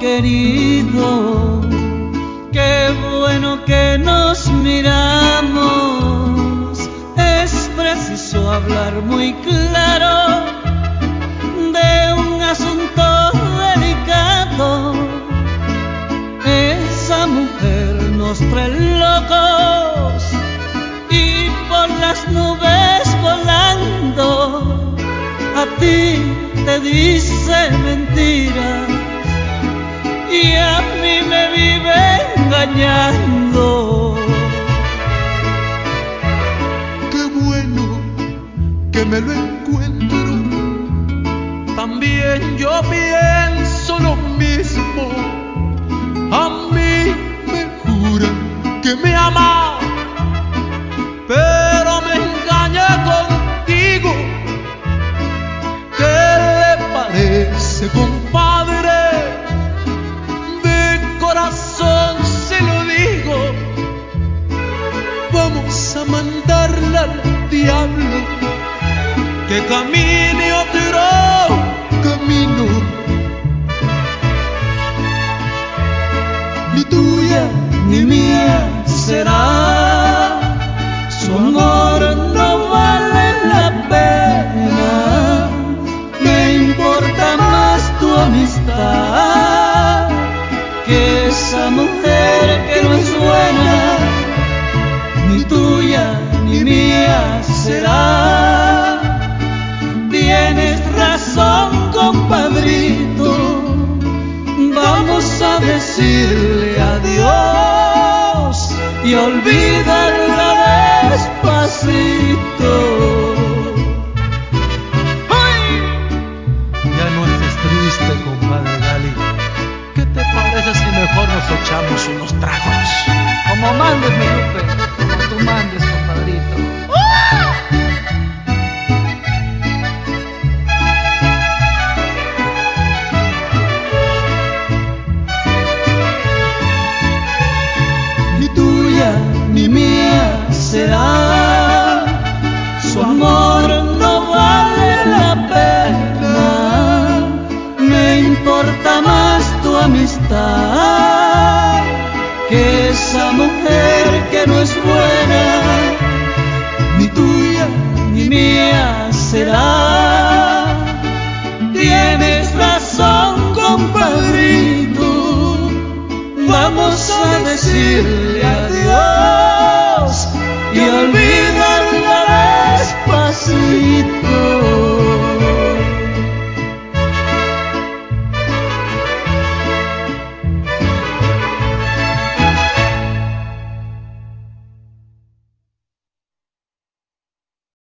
querido, qué bueno que nos miramos. Es preciso hablar muy claro de un asunto delicado. Esa mujer nos trae locos y por las nubes volando a ti te dice engañando. Qué bueno que me lo encuentro. También yo pienso lo mismo. Compadrito. Vamos a decirle adiós y olvidarla despacito. ¡Ay! Ya no estés triste, compadre Gali. ¿Qué te parece si mejor nos echamos unos tragos? Importa más tu amistad que esa mujer